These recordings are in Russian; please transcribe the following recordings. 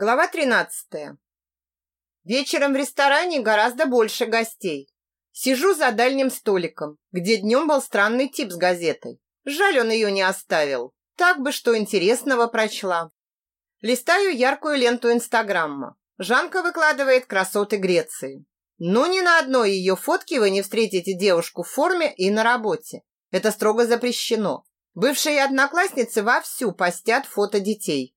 Глава 13. Вечером в ресторане гораздо больше гостей. Сижу за дальним столиком, где днем был странный тип с газетой. Жаль, он ее не оставил. Так бы что интересного прочла. Листаю яркую ленту Инстаграма. Жанка выкладывает красоты Греции. Но ни на одной ее фотке вы не встретите девушку в форме и на работе. Это строго запрещено. Бывшие одноклассницы вовсю постят фото детей.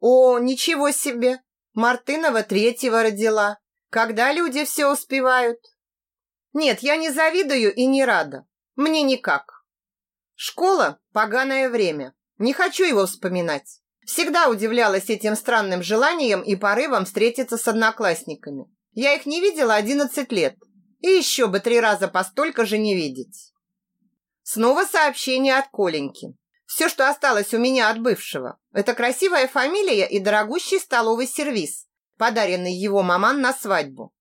О, ничего себе! Мартынова третьего родила. Когда люди все успевают? Нет, я не завидую и не рада. Мне никак. Школа – поганое время. Не хочу его вспоминать. Всегда удивлялась этим странным желанием и порывом встретиться с одноклассниками. Я их не видела 11 лет. И еще бы три раза по столько же не видеть. Снова сообщение от Коленьки. Все, что осталось у меня от бывшего, это красивая фамилия и дорогущий столовый сервиз, подаренный его маман на свадьбу.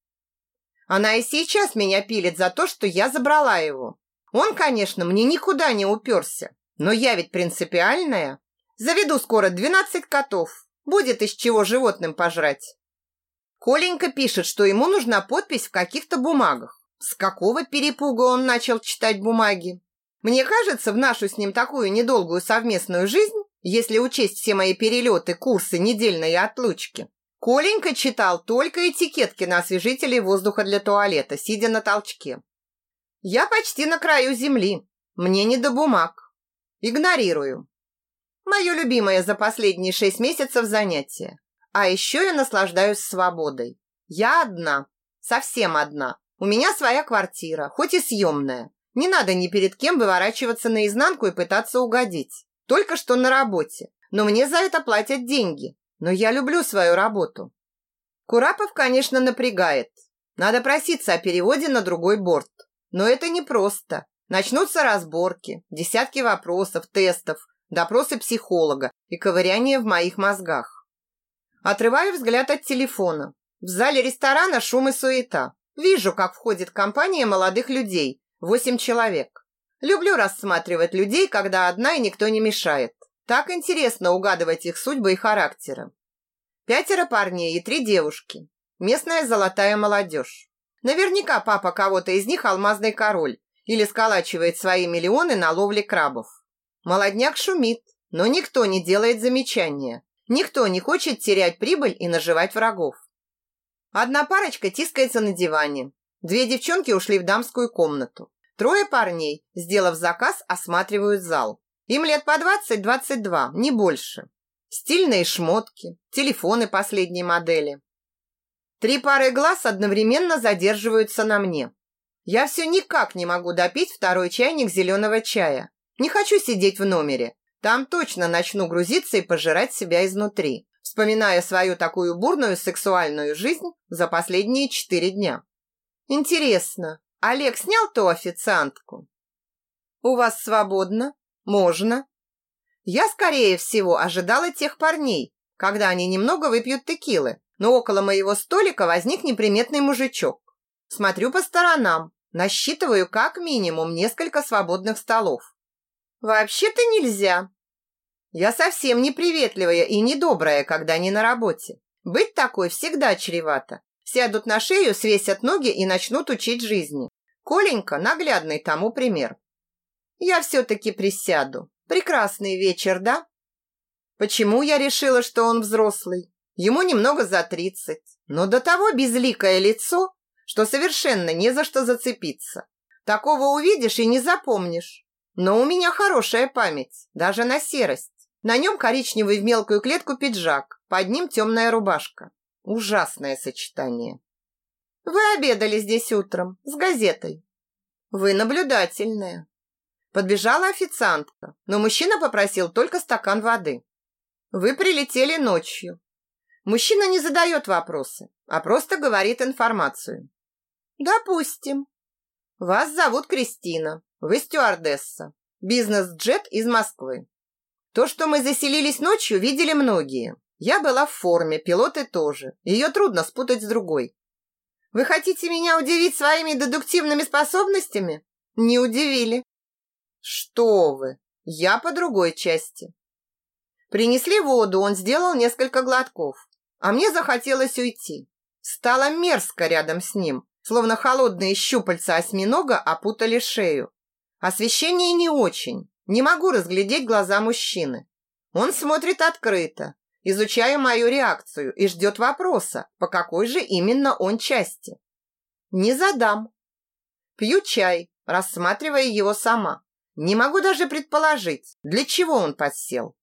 Она и сейчас меня пилит за то, что я забрала его. Он, конечно, мне никуда не уперся, но я ведь принципиальная. Заведу скоро 12 котов. Будет из чего животным пожрать. Коленька пишет, что ему нужна подпись в каких-то бумагах. С какого перепуга он начал читать бумаги? Мне кажется, в нашу с ним такую недолгую совместную жизнь, если учесть все мои перелеты, курсы, недельные отлучки, Коленька читал только этикетки на освежителей воздуха для туалета, сидя на толчке. Я почти на краю земли. Мне не до бумаг. Игнорирую. Мое любимое за последние шесть месяцев занятие. А еще я наслаждаюсь свободой. Я одна. Совсем одна. У меня своя квартира, хоть и съемная. Не надо ни перед кем выворачиваться наизнанку и пытаться угодить. Только что на работе. Но мне за это платят деньги. Но я люблю свою работу. Курапов, конечно, напрягает. Надо проситься о переводе на другой борт. Но это непросто. Начнутся разборки, десятки вопросов, тестов, допросы психолога и ковыряние в моих мозгах. Отрываю взгляд от телефона. В зале ресторана шум и суета. Вижу, как входит компания молодых людей, Восемь человек. Люблю рассматривать людей, когда одна и никто не мешает. Так интересно угадывать их судьбы и характеры. Пятеро парней и три девушки. Местная золотая молодежь. Наверняка папа кого-то из них алмазный король или сколачивает свои миллионы на ловле крабов. Молодняк шумит, но никто не делает замечания. Никто не хочет терять прибыль и наживать врагов. Одна парочка тискается на диване, Две девчонки ушли в дамскую комнату. Трое парней, сделав заказ, осматривают зал. Им лет по 20-22, не больше. Стильные шмотки, телефоны последней модели. Три пары глаз одновременно задерживаются на мне. Я все никак не могу допить второй чайник зеленого чая. Не хочу сидеть в номере. Там точно начну грузиться и пожирать себя изнутри, вспоминая свою такую бурную сексуальную жизнь за последние четыре дня. Интересно, Олег снял ту официантку? У вас свободно? Можно. Я, скорее всего, ожидала тех парней, когда они немного выпьют текилы, но около моего столика возник неприметный мужичок. Смотрю по сторонам, насчитываю как минимум несколько свободных столов. Вообще-то нельзя. Я совсем неприветливая и недобрая, когда не на работе. Быть такой всегда чревато. Сядут на шею, свесят ноги и начнут учить жизни. Коленька – наглядный тому пример. Я все-таки присяду. Прекрасный вечер, да? Почему я решила, что он взрослый? Ему немного за тридцать, но до того безликое лицо, что совершенно не за что зацепиться. Такого увидишь и не запомнишь. Но у меня хорошая память, даже на серость. На нем коричневый в мелкую клетку пиджак, под ним темная рубашка. Ужасное сочетание. Вы обедали здесь утром с газетой. Вы наблюдательная. Подбежала официантка, но мужчина попросил только стакан воды. Вы прилетели ночью. Мужчина не задает вопросы, а просто говорит информацию. Допустим. Вас зовут Кристина. Вы стюардесса. Бизнес-джет из Москвы. То, что мы заселились ночью, видели многие. Я была в форме, пилоты тоже. Ее трудно спутать с другой. Вы хотите меня удивить своими дедуктивными способностями? Не удивили. Что вы? Я по другой части. Принесли воду, он сделал несколько глотков. а мне захотелось уйти. Стало мерзко рядом с ним, словно холодные щупальца осьминога опутали шею. Освещение не очень, не могу разглядеть глаза мужчины. Он смотрит открыто, изучая мою реакцию и ждет вопроса, по какой же именно он части. Не задам. Пью чай, рассматривая его сама. Не могу даже предположить, для чего он подсел.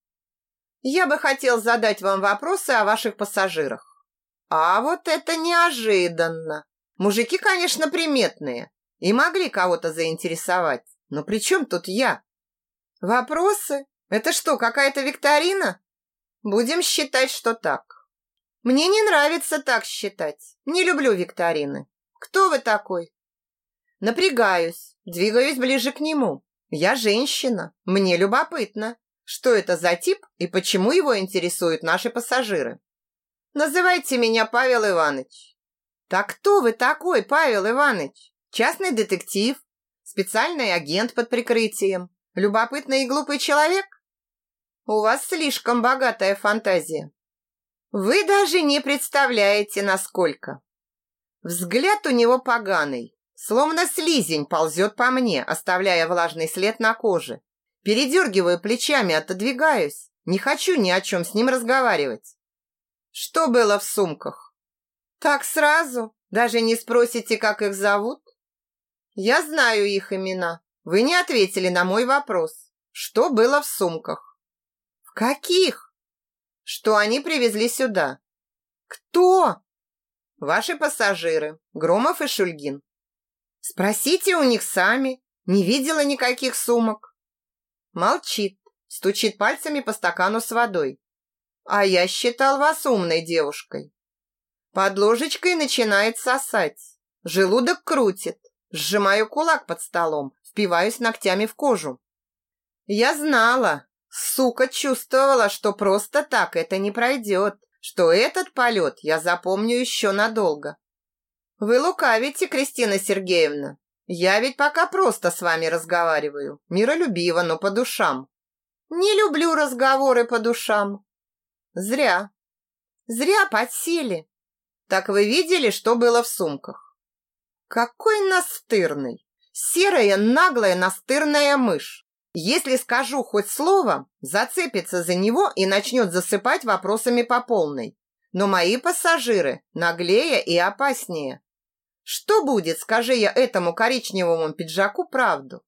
Я бы хотел задать вам вопросы о ваших пассажирах. А вот это неожиданно. Мужики, конечно, приметные и могли кого-то заинтересовать. Но при чем тут я? Вопросы? Это что, какая-то викторина? Будем считать, что так. Мне не нравится так считать. Не люблю викторины. Кто вы такой? Напрягаюсь, двигаюсь ближе к нему. Я женщина, мне любопытно, что это за тип и почему его интересуют наши пассажиры. Называйте меня Павел Иванович. Так кто вы такой, Павел Иванович? Частный детектив? Специальный агент под прикрытием? Любопытный и глупый человек? У вас слишком богатая фантазия. Вы даже не представляете, насколько. Взгляд у него поганый, Словно слизень ползет по мне, оставляя влажный след на коже. Передергиваю плечами, отодвигаюсь. Не хочу ни о чем с ним разговаривать. Что было в сумках? Так сразу? Даже не спросите, как их зовут? Я знаю их имена. Вы не ответили на мой вопрос. Что было в сумках? Каких? Что они привезли сюда? Кто? Ваши пассажиры, Громов и Шульгин. Спросите у них сами. Не видела никаких сумок. Молчит, стучит пальцами по стакану с водой. А я считал вас умной девушкой. Под ложечкой начинает сосать. Желудок крутит. Сжимаю кулак под столом, впиваюсь ногтями в кожу. Я знала, сука чувствовала, что просто так это не пройдет, что этот полет я запомню еще надолго. Вы лукавите, Кристина Сергеевна. Я ведь пока просто с вами разговариваю. Миролюбиво, но по душам. Не люблю разговоры по душам. Зря. Зря подсели. Так вы видели, что было в сумках? Какой настырный. Серая, наглая, настырная мышь. Если скажу хоть слово, зацепится за него и начнет засыпать вопросами по полной. Но мои пассажиры наглее и опаснее. Что будет, скажи я этому коричневому пиджаку правду?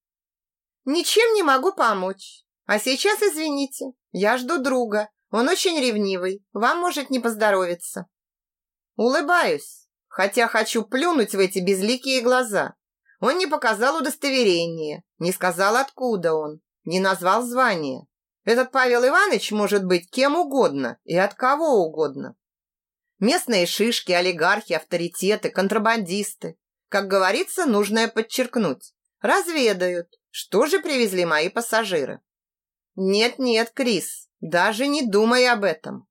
Ничем не могу помочь. А сейчас, извините, я жду друга. Он очень ревнивый, вам может не поздоровиться. Улыбаюсь, хотя хочу плюнуть в эти безликие глаза. Он не показал удостоверение, не сказал, откуда он, не назвал звание. Этот Павел Иванович может быть кем угодно и от кого угодно. Местные шишки, олигархи, авторитеты, контрабандисты. Как говорится, нужно подчеркнуть. Разведают, что же привезли мои пассажиры. Нет-нет, Крис, даже не думай об этом.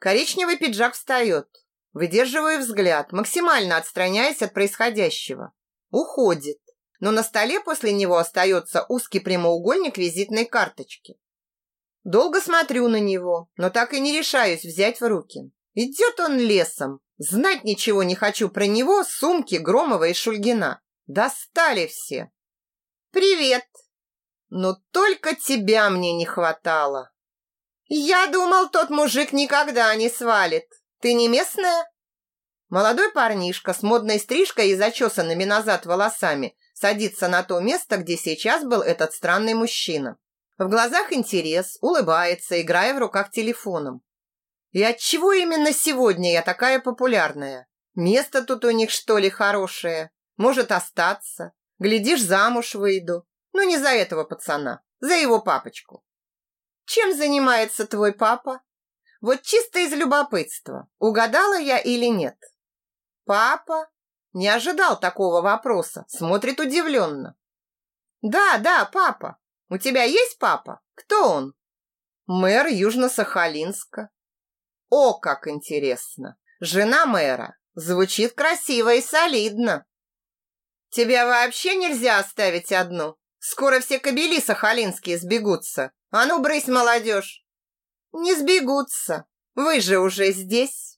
Коричневый пиджак встает. Выдерживаю взгляд, максимально отстраняясь от происходящего. Уходит. Но на столе после него остается узкий прямоугольник визитной карточки. Долго смотрю на него, но так и не решаюсь взять в руки. Идет он лесом. Знать ничего не хочу про него, сумки Громова и Шульгина. Достали все. Привет. Но только тебя мне не хватало. Я думал, тот мужик никогда не свалит. Ты не местная? Молодой парнишка с модной стрижкой и зачесанными назад волосами садится на то место, где сейчас был этот странный мужчина. В глазах интерес, улыбается, играя в руках телефоном. И отчего именно сегодня я такая популярная? Место тут у них, что ли, хорошее? Может, остаться? Глядишь, замуж выйду. Но не за этого пацана, за его папочку. Чем занимается твой папа? Вот чисто из любопытства, угадала я или нет? Папа? Не ожидал такого вопроса, смотрит удивленно. Да, да, папа. У тебя есть папа? Кто он? Мэр Южно-Сахалинска. О, как интересно! Жена мэра. Звучит красиво и солидно. Тебя вообще нельзя оставить одну. Скоро все кобели сахалинские сбегутся. А ну, брысь, молодежь. Не сбегутся. Вы же уже здесь.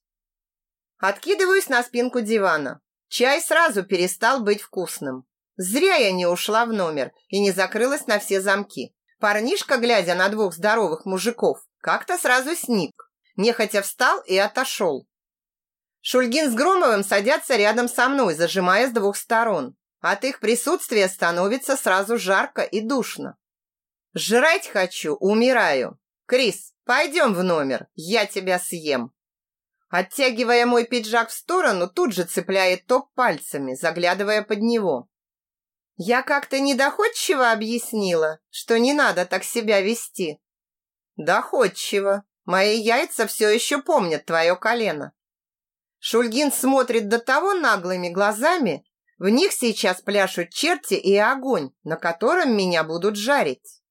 Откидываюсь на спинку дивана. Чай сразу перестал быть вкусным. Зря я не ушла в номер и не закрылась на все замки. Парнишка, глядя на двух здоровых мужиков, как-то сразу сник. Нехотя встал и отошел. Шульгин с Громовым садятся рядом со мной, зажимая с двух сторон. От их присутствия становится сразу жарко и душно. Жрать хочу, умираю. Крис, пойдем в номер, я тебя съем. Оттягивая мой пиджак в сторону, тут же цепляет топ пальцами, заглядывая под него. Я как-то недоходчиво объяснила, что не надо так себя вести. Доходчиво. Мои яйца все еще помнят твое колено. Шульгин смотрит до того наглыми глазами, в них сейчас пляшут черти и огонь, на котором меня будут жарить.